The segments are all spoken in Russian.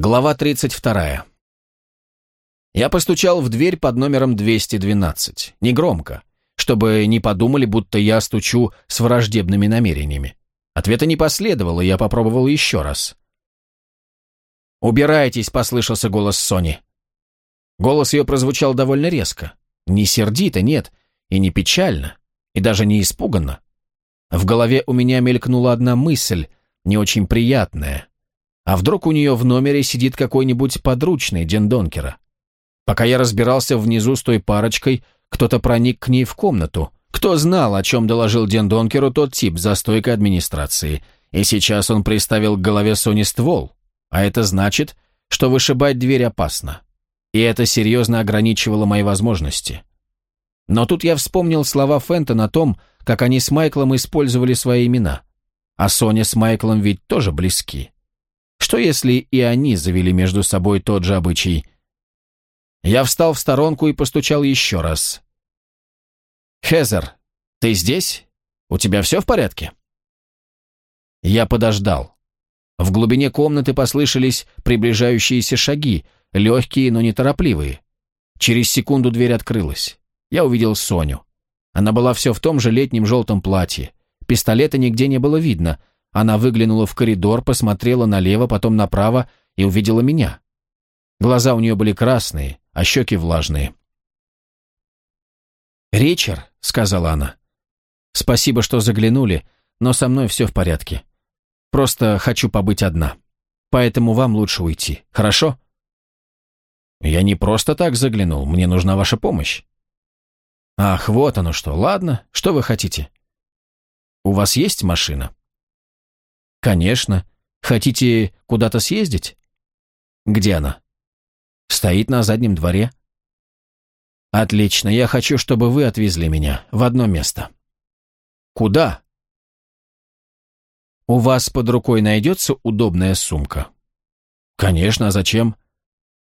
Глава 32. Я постучал в дверь под номером 212, негромко, чтобы не подумали, будто я стучу с враждебными намерениями. Ответа не последовало, я попробовал еще раз. «Убирайтесь», — послышался голос Сони. Голос ее прозвучал довольно резко. Не сердито, нет, и не печально, и даже не испуганно. В голове у меня мелькнула одна мысль, не очень приятная. А вдруг у нее в номере сидит какой-нибудь подручный Дендонкера? Пока я разбирался внизу с той парочкой, кто-то проник к ней в комнату. Кто знал, о чем доложил Дендонкеру тот тип за стойкой администрации? И сейчас он приставил к голове Сони ствол. А это значит, что вышибать дверь опасно. И это серьезно ограничивало мои возможности. Но тут я вспомнил слова Фентона о том, как они с Майклом использовали свои имена. А Соня с Майклом ведь тоже близки. Что если и они завели между собой тот же обычай? Я встал в сторонку и постучал еще раз. «Хезер, ты здесь? У тебя все в порядке?» Я подождал. В глубине комнаты послышались приближающиеся шаги, легкие, но неторопливые. Через секунду дверь открылась. Я увидел Соню. Она была все в том же летнем желтом платье. Пистолета нигде не было видно, она выглянула в коридор, посмотрела налево, потом направо и увидела меня. Глаза у нее были красные, а щеки влажные. «Ричард», — сказала она, — «спасибо, что заглянули, но со мной все в порядке. Просто хочу побыть одна. Поэтому вам лучше уйти, хорошо?» «Я не просто так заглянул, мне нужна ваша помощь». «Ах, вот оно что, ладно, что вы хотите?» «У вас есть машина?» «Конечно. Хотите куда-то съездить?» «Где она?» «Стоит на заднем дворе». «Отлично. Я хочу, чтобы вы отвезли меня в одно место». «Куда?» «У вас под рукой найдется удобная сумка?» «Конечно, а зачем?»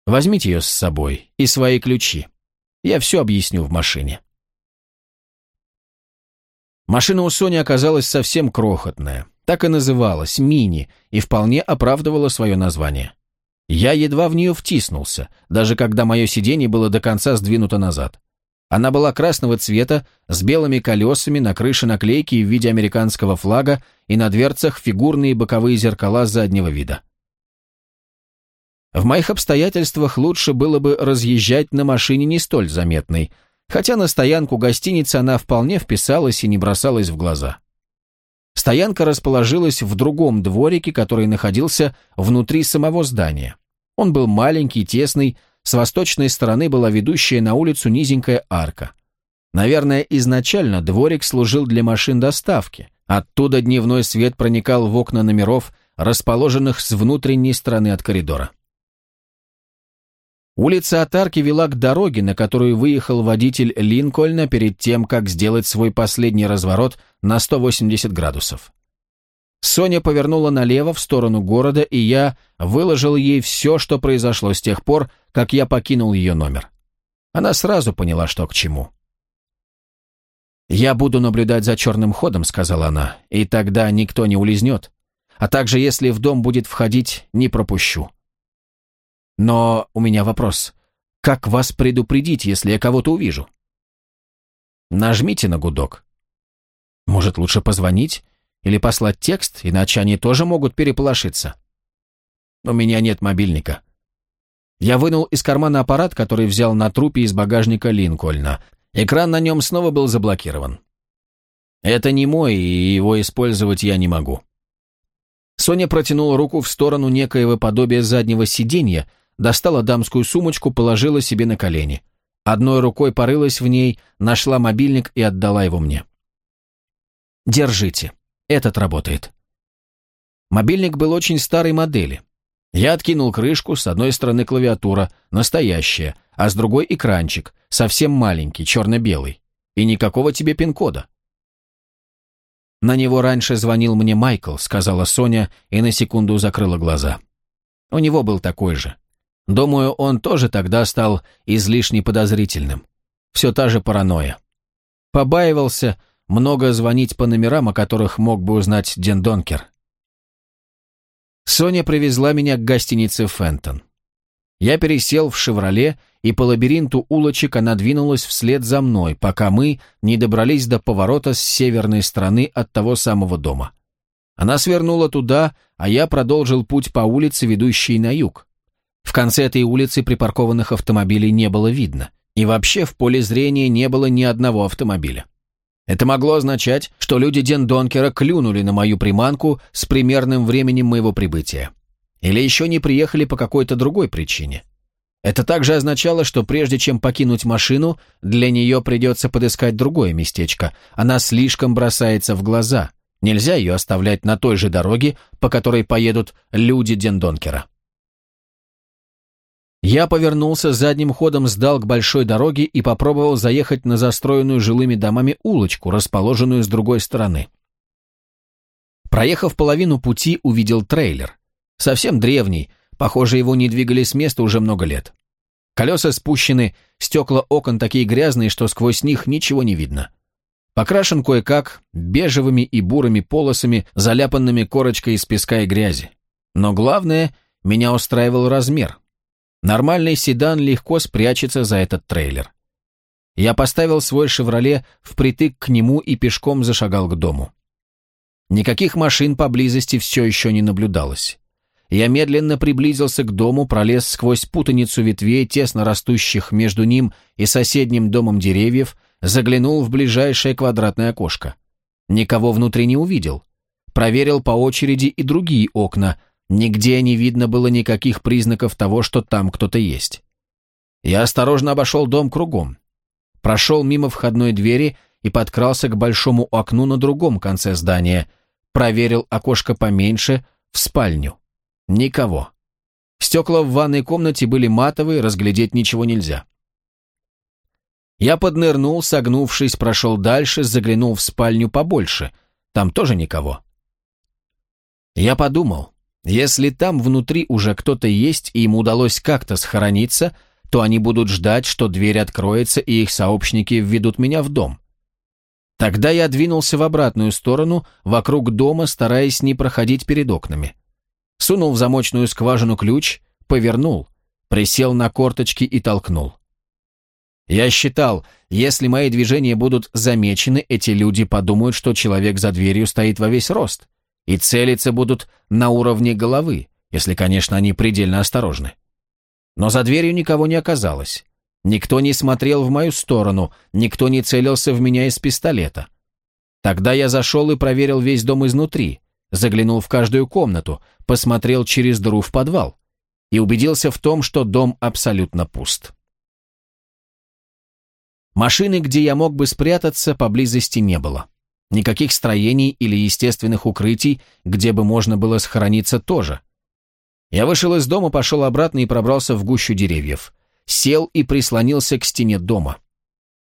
«Возьмите ее с собой и свои ключи. Я все объясню в машине». Машина у Сони оказалась совсем крохотная. Так и называлась, мини, и вполне оправдывала свое название. Я едва в нее втиснулся, даже когда мое сиденье было до конца сдвинуто назад. Она была красного цвета, с белыми колесами, на крыше наклейки в виде американского флага и на дверцах фигурные боковые зеркала заднего вида. В моих обстоятельствах лучше было бы разъезжать на машине не столь заметной, хотя на стоянку гостиницы она вполне вписалась и не бросалась в глаза. Стоянка расположилась в другом дворике, который находился внутри самого здания. Он был маленький, тесный, с восточной стороны была ведущая на улицу низенькая арка. Наверное, изначально дворик служил для машин доставки. Оттуда дневной свет проникал в окна номеров, расположенных с внутренней стороны от коридора. Улица от арки вела к дороге, на которую выехал водитель Линкольна перед тем, как сделать свой последний разворот на 180 градусов. Соня повернула налево в сторону города, и я выложил ей все, что произошло с тех пор, как я покинул ее номер. Она сразу поняла, что к чему. «Я буду наблюдать за черным ходом», — сказала она, — «и тогда никто не улизнет. А также, если в дом будет входить, не пропущу. Но у меня вопрос. Как вас предупредить, если я кого-то увижу? Нажмите на гудок. Может, лучше позвонить? Или послать текст, иначе они тоже могут переполошиться. У меня нет мобильника. Я вынул из кармана аппарат, который взял на трупе из багажника Линкольна. Экран на нем снова был заблокирован. Это не мой, и его использовать я не могу. Соня протянула руку в сторону некоего подобия заднего сиденья, достала дамскую сумочку, положила себе на колени. Одной рукой порылась в ней, нашла мобильник и отдала его мне. «Держите. Этот работает». Мобильник был очень старой модели. Я откинул крышку, с одной стороны клавиатура, настоящая, а с другой экранчик, совсем маленький, черно-белый. И никакого тебе пин-кода. «На него раньше звонил мне Майкл», — сказала Соня и на секунду закрыла глаза. У него был такой же. Думаю, он тоже тогда стал излишне подозрительным. Все та же паранойя. Побаивался много звонить по номерам, о которых мог бы узнать Ден Донкер. Соня привезла меня к гостинице «Фентон». Я пересел в «Шевроле», и по лабиринту улочек она двинулась вслед за мной, пока мы не добрались до поворота с северной стороны от того самого дома. Она свернула туда, а я продолжил путь по улице, ведущей на юг. В конце этой улицы припаркованных автомобилей не было видно, и вообще в поле зрения не было ни одного автомобиля. Это могло означать, что люди Дендонкера клюнули на мою приманку с примерным временем моего прибытия. Или еще не приехали по какой-то другой причине. Это также означало, что прежде чем покинуть машину, для нее придется подыскать другое местечко. Она слишком бросается в глаза. Нельзя ее оставлять на той же дороге, по которой поедут люди Дендонкера. Я повернулся задним ходом, сдал к большой дороге и попробовал заехать на застроенную жилыми домами улочку, расположенную с другой стороны. Проехав половину пути, увидел трейлер. Совсем древний, похоже, его не двигали с места уже много лет. Колеса спущены, стекла окон такие грязные, что сквозь них ничего не видно. Покрашен кое-как, бежевыми и бурыми полосами, заляпанными корочкой из песка и грязи. Но главное, меня устраивал размер. Нормальный седан легко спрячется за этот трейлер. Я поставил свой «Шевроле» впритык к нему и пешком зашагал к дому. Никаких машин поблизости все еще не наблюдалось. Я медленно приблизился к дому, пролез сквозь путаницу ветвей, тесно растущих между ним и соседним домом деревьев, заглянул в ближайшее квадратное окошко. Никого внутри не увидел. Проверил по очереди и другие окна – Нигде не видно было никаких признаков того, что там кто-то есть. Я осторожно обошел дом кругом. Прошел мимо входной двери и подкрался к большому окну на другом конце здания. Проверил окошко поменьше, в спальню. Никого. Стекла в ванной комнате были матовые, разглядеть ничего нельзя. Я поднырнул, согнувшись, прошел дальше, заглянул в спальню побольше. Там тоже никого. Я подумал, если там внутри уже кто-то есть и им удалось как-то схорониться, то они будут ждать, что дверь откроется и их сообщники введут меня в дом. Тогда я двинулся в обратную сторону, вокруг дома, стараясь не проходить перед окнами. Сунул в замочную скважину ключ, повернул, присел на корточки и толкнул. Я считал, если мои движения будут замечены, эти люди подумают, что человек за дверью стоит во весь рост и целиться будут на уровне головы, если, конечно, они предельно осторожны. Но за дверью никого не оказалось. Никто не смотрел в мою сторону, никто не целился в меня из пистолета. Тогда я зашел и проверил весь дом изнутри, заглянул в каждую комнату, посмотрел через дыру в подвал и убедился в том, что дом абсолютно пуст. Машины, где я мог бы спрятаться, поблизости не было. Никаких строений или естественных укрытий, где бы можно было схорониться тоже. Я вышел из дома, пошел обратно и пробрался в гущу деревьев. Сел и прислонился к стене дома.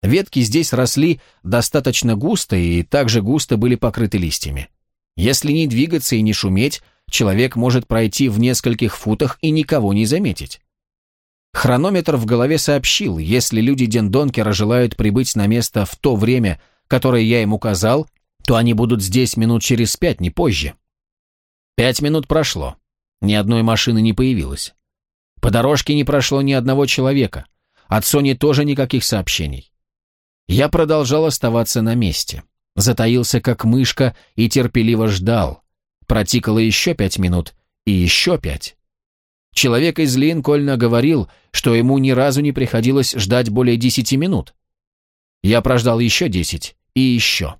Ветки здесь росли достаточно густо и также густо были покрыты листьями. Если не двигаться и не шуметь, человек может пройти в нескольких футах и никого не заметить. Хронометр в голове сообщил, если люди Дендонкера желают прибыть на место в то время, которое я им указал, то они будут здесь минут через пять, не позже. Пять минут прошло. Ни одной машины не появилось. По дорожке не прошло ни одного человека. От Сони тоже никаких сообщений. Я продолжал оставаться на месте. Затаился, как мышка, и терпеливо ждал. Протикало еще пять минут, и еще пять. Человек из Линкольна говорил, что ему ни разу не приходилось ждать более десяти минут. Я прождал еще десять и еще.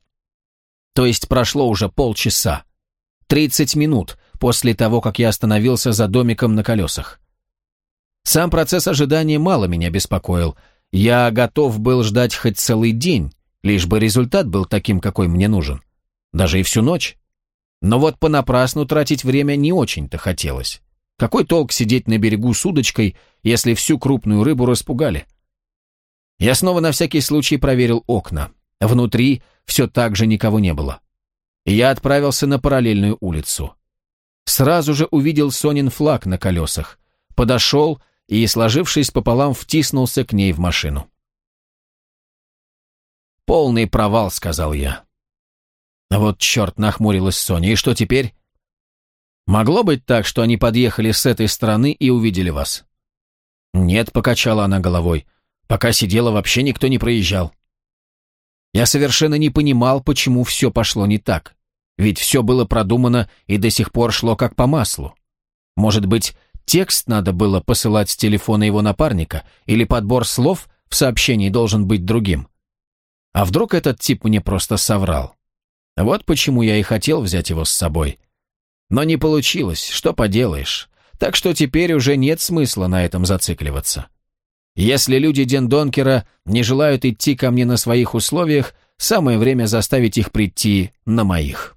То есть прошло уже полчаса. Тридцать минут после того, как я остановился за домиком на колесах. Сам процесс ожидания мало меня беспокоил. Я готов был ждать хоть целый день, лишь бы результат был таким, какой мне нужен. Даже и всю ночь. Но вот понапрасну тратить время не очень-то хотелось. Какой толк сидеть на берегу с удочкой, если всю крупную рыбу распугали? Я снова на всякий случай проверил окна. Внутри все так же никого не было. я отправился на параллельную улицу. Сразу же увидел Сонин флаг на колесах. Подошел и, сложившись пополам, втиснулся к ней в машину. «Полный провал», — сказал я. «Вот черт!» — нахмурилась Соня. «И что теперь?» Могло быть так, что они подъехали с этой стороны и увидели вас? Нет, покачала она головой. Пока сидела, вообще никто не проезжал. Я совершенно не понимал, почему все пошло не так. Ведь все было продумано и до сих пор шло как по маслу. Может быть, текст надо было посылать с телефона его напарника, или подбор слов в сообщении должен быть другим. А вдруг этот тип мне просто соврал? Вот почему я и хотел взять его с собой. Но не получилось, что поделаешь. Так что теперь уже нет смысла на этом зацикливаться. Если люди Дендонкера не желают идти ко мне на своих условиях, самое время заставить их прийти на моих.